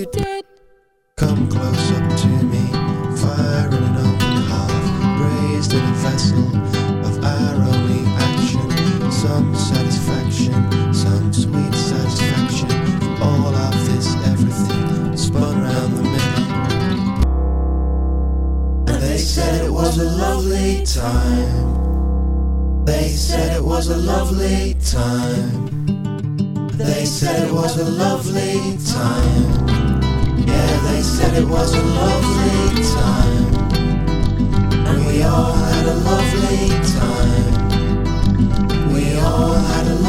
you did. Come close up to me, fire in an open heart, raised in a vessel of arrowy action, some satisfaction, some sweet satisfaction. All of this, everything spun around the middle. And they said it was a lovely time. They said it was a lovely time. They said it was a lovely time. Yeah, they said it was a lovely time. And we all had a lovely time. We all had a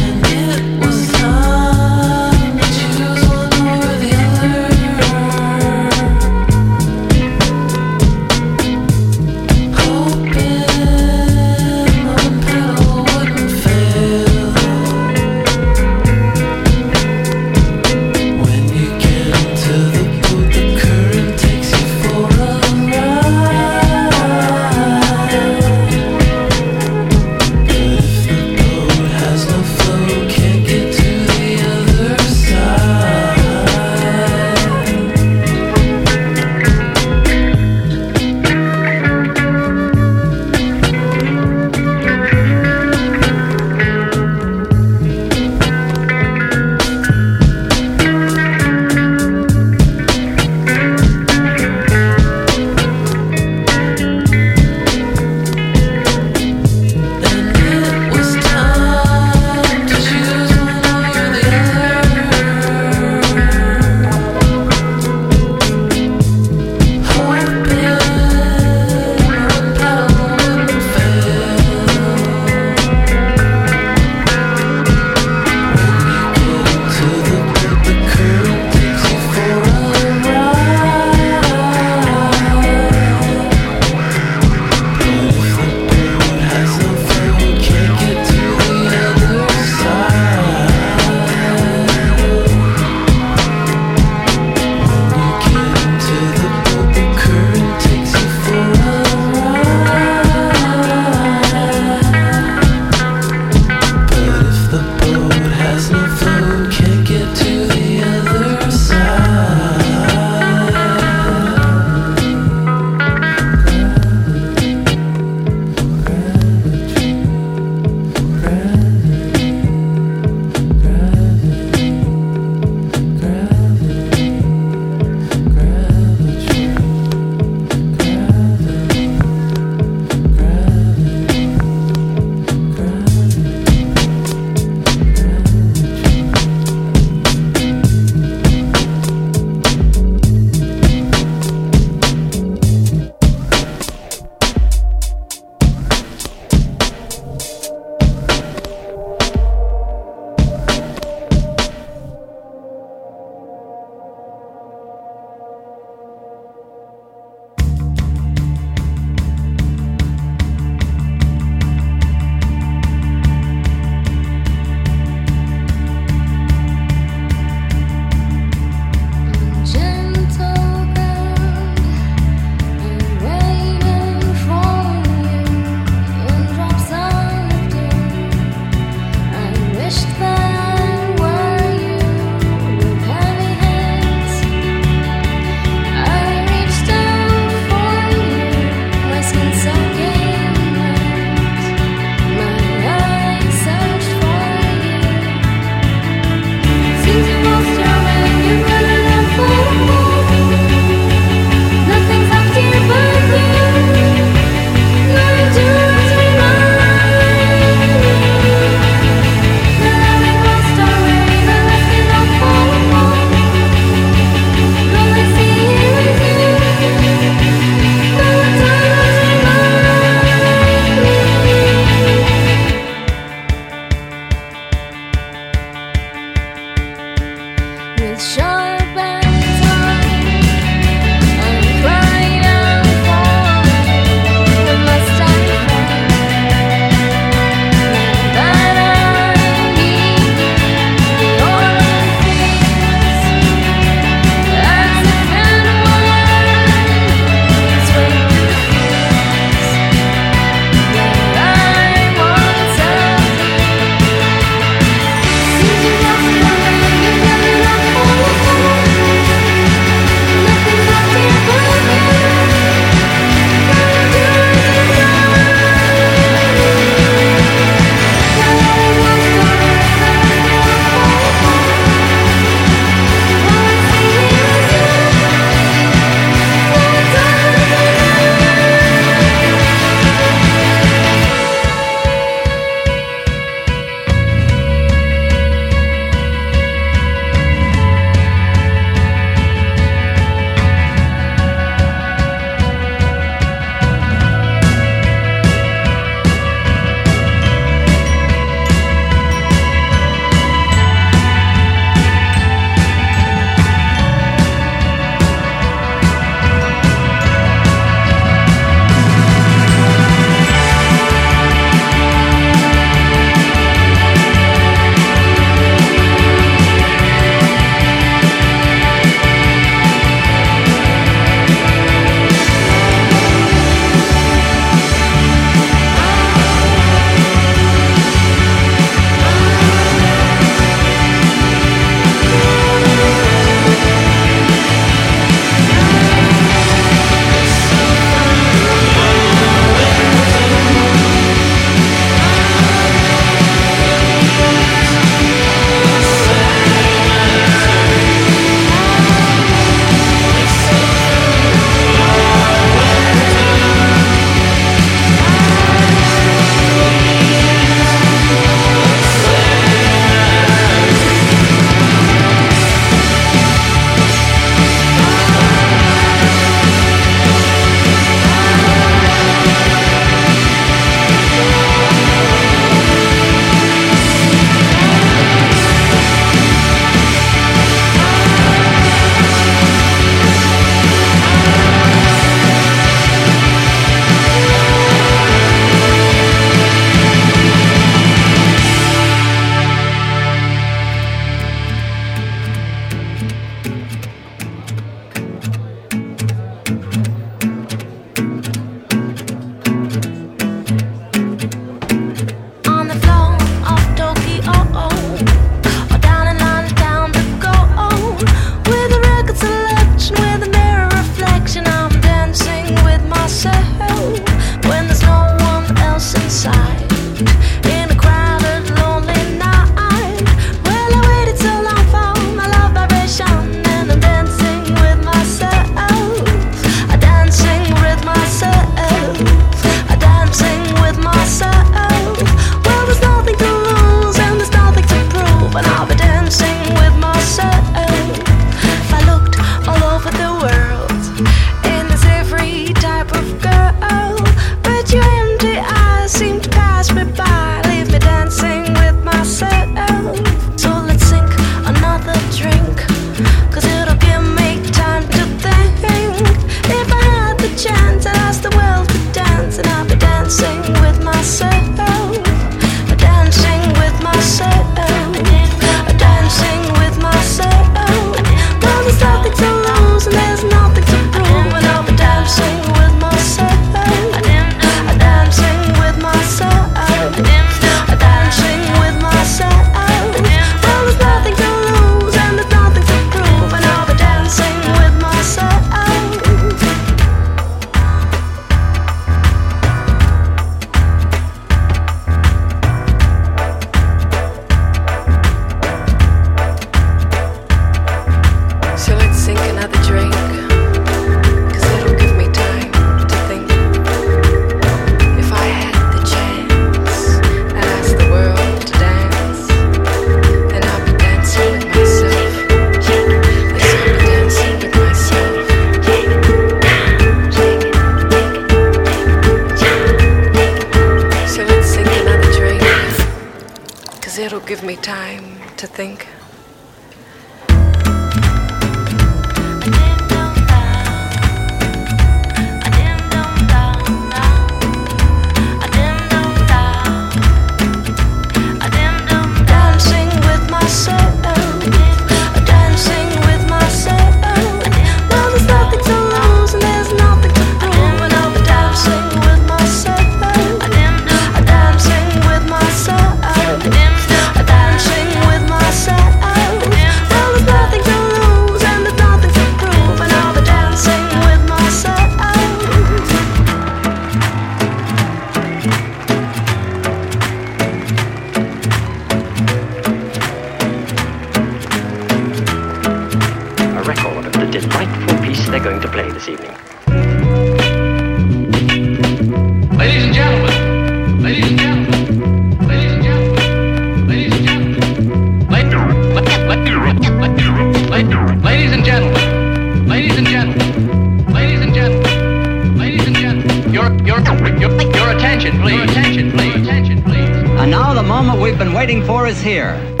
And now the moment we've been waiting for is here.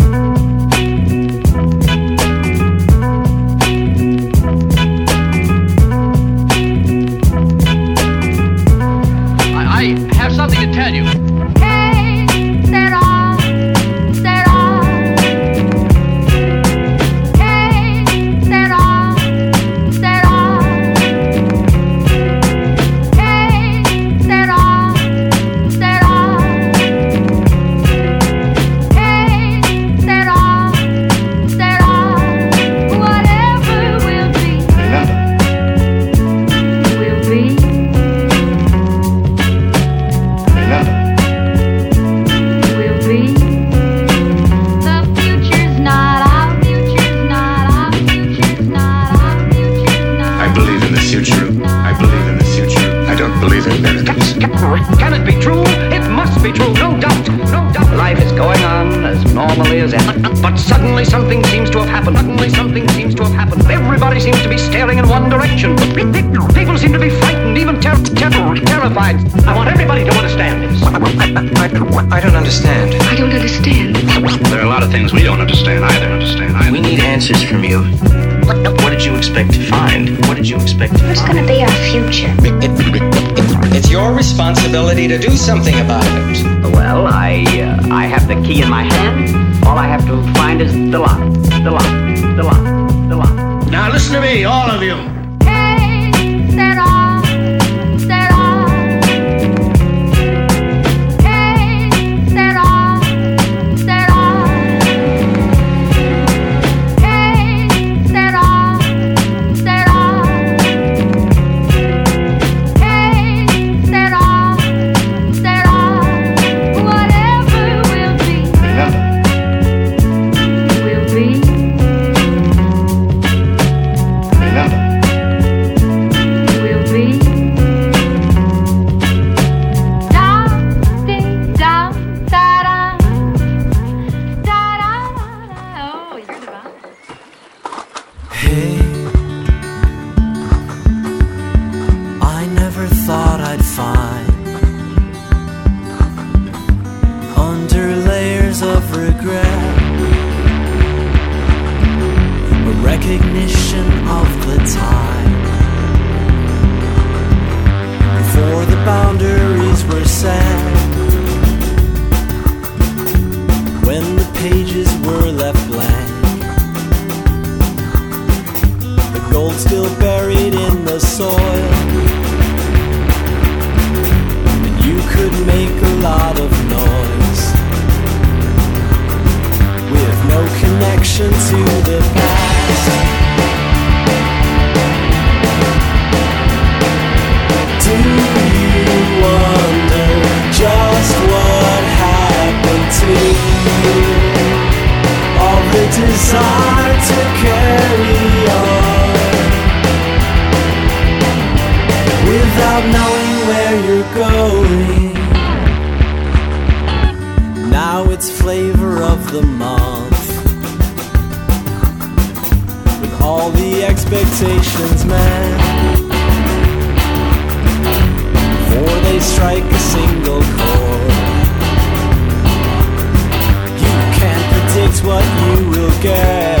But suddenly something seems to have happened. Suddenly something seems to have happened. Everybody seems to be staring in one direction. People seem to be frightened, even ter- ter- terrified. I want everybody to understand this. I, don't understand. I don't understand. There are a lot of things we don't understand. I don't understand. Either. We need answers from you. What did you expect to find? What did you expect? What's going to be our future? It's your responsibility to do something about it. Well, I. Uh... I have the key in my hand. All I have to find is the lock, the lock, the lock, the lock. Now listen to me, all of you. gold still buried in the soil. And you could make a lot of noise with no connection to the where you're going. Now it's flavor of the month. With all the expectations met. Before they strike a single chord. You can't predict what you will get.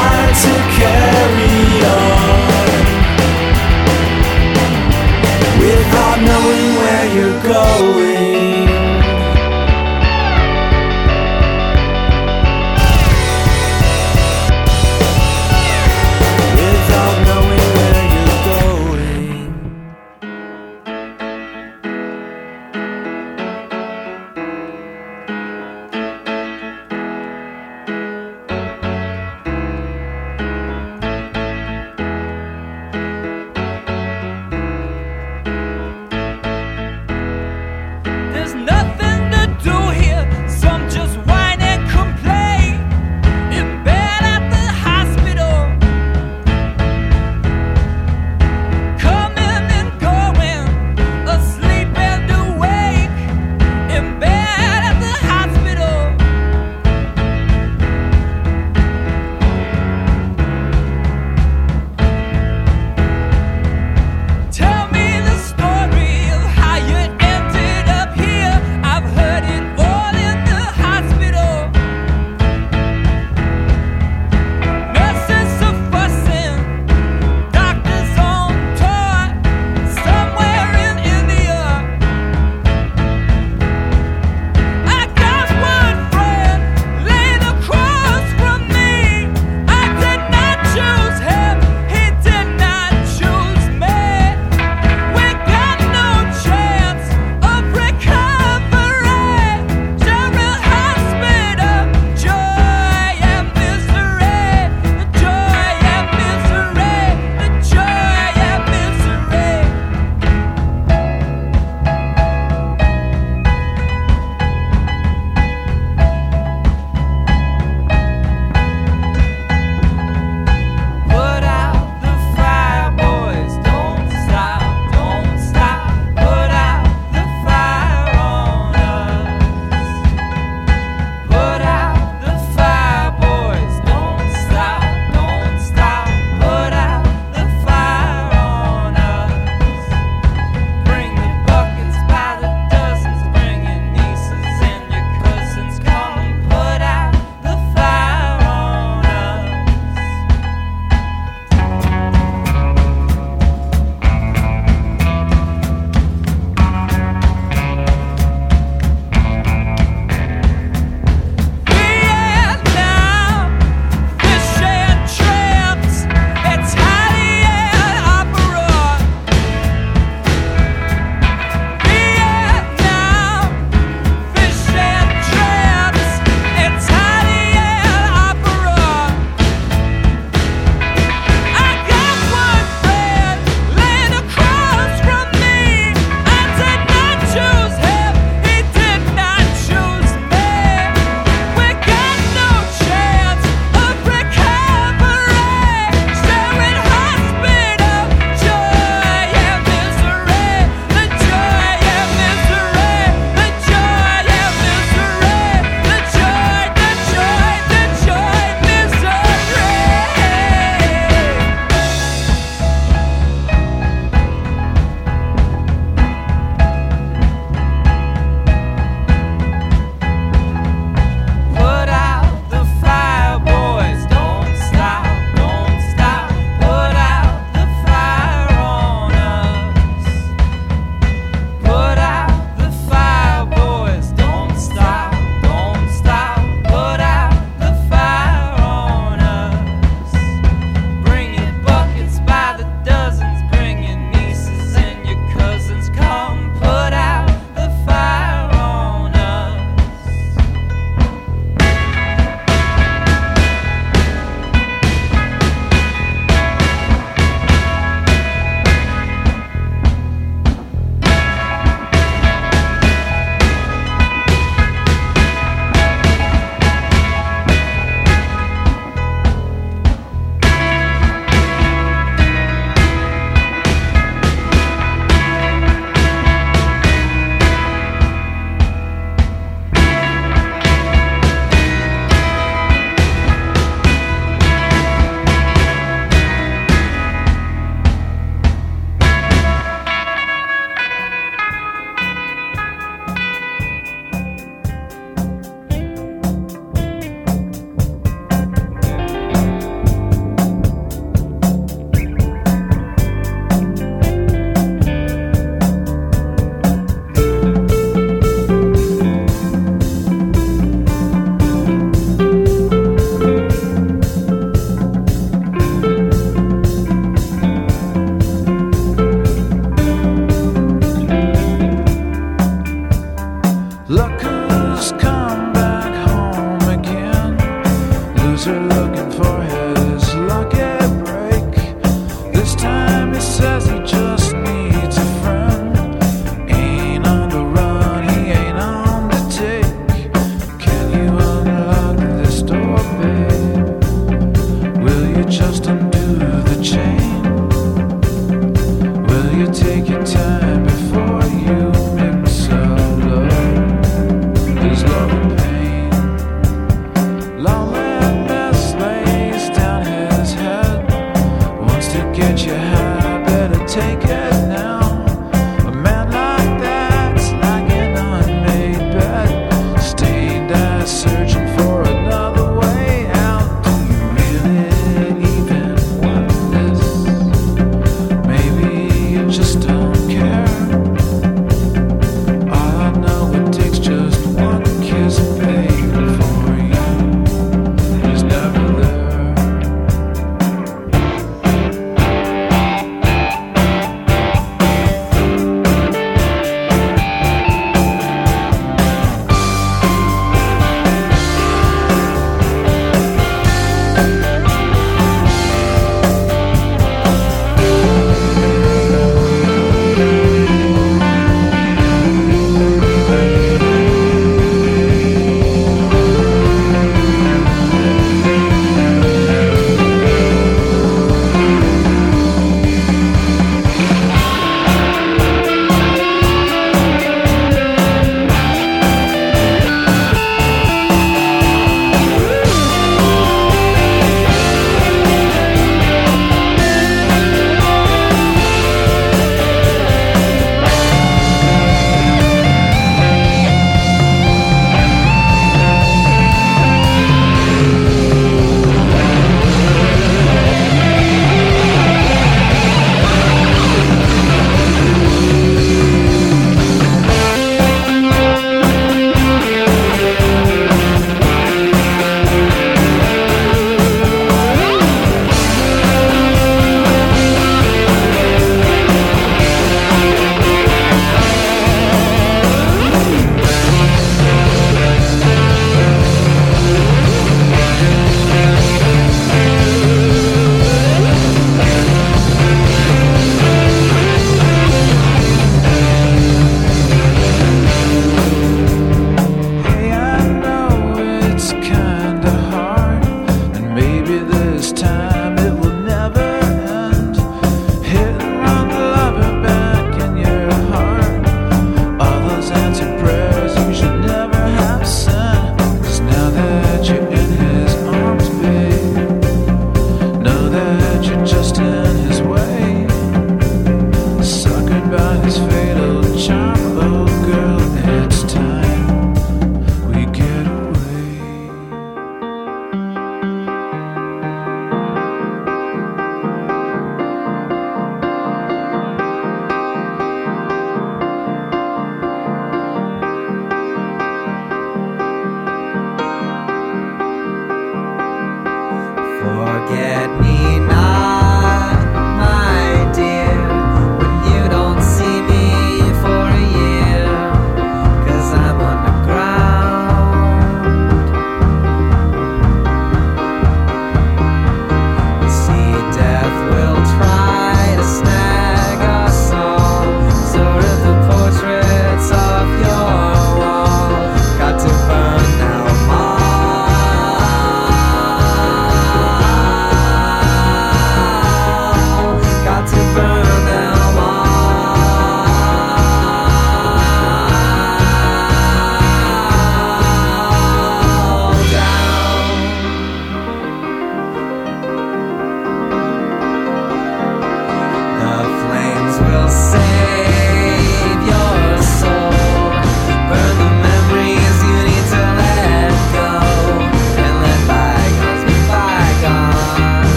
are looking for.